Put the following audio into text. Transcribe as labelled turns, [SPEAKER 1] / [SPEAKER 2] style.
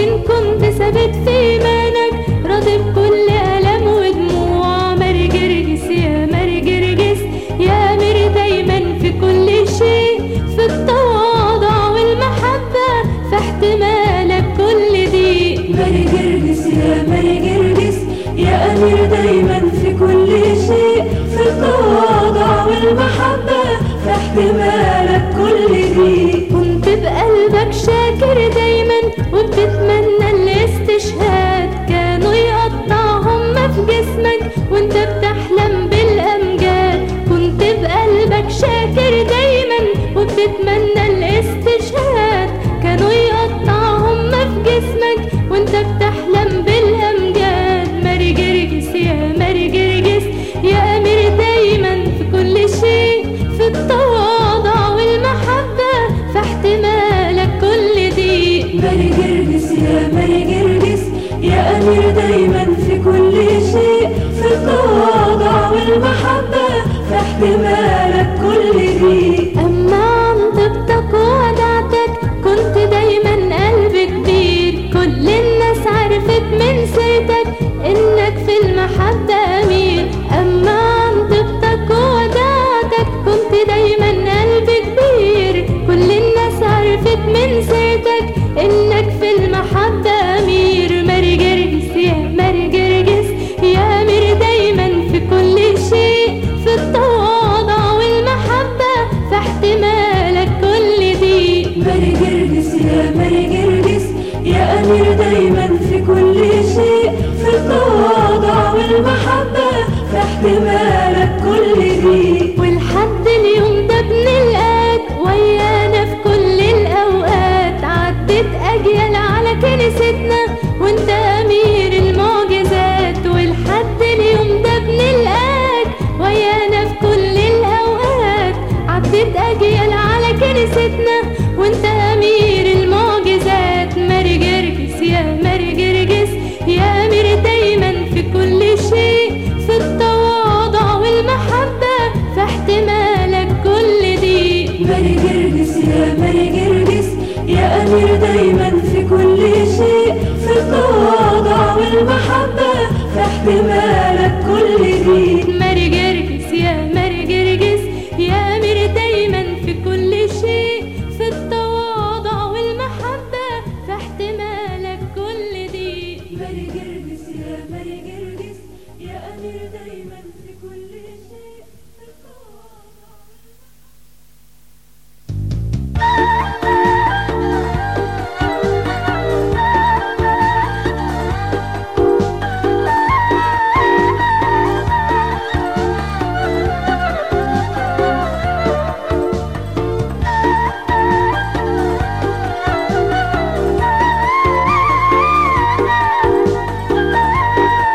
[SPEAKER 1] لكنكم بثبات في ايمانك راضي بكل الام ودموع مرجرجس يا مرجرجس يا امير دايما في كل شيء. في التواضع والمحبة في احتمالك كل
[SPEAKER 2] دي مرجرجس يا مرجرجس يا امير دايما في كل شيء. في التواضع والمحبة في احتمالك كل دي
[SPEAKER 1] كنت بقلبك شاكر دايما
[SPEAKER 2] أمير
[SPEAKER 1] قرقس يا أمير
[SPEAKER 2] قرقس يا أمير دايما في كل شيء في التواضع والمحبة في
[SPEAKER 1] احتمال الخير دايما في كل شيء في التواضع والمحبة في
[SPEAKER 2] احتمال bir değme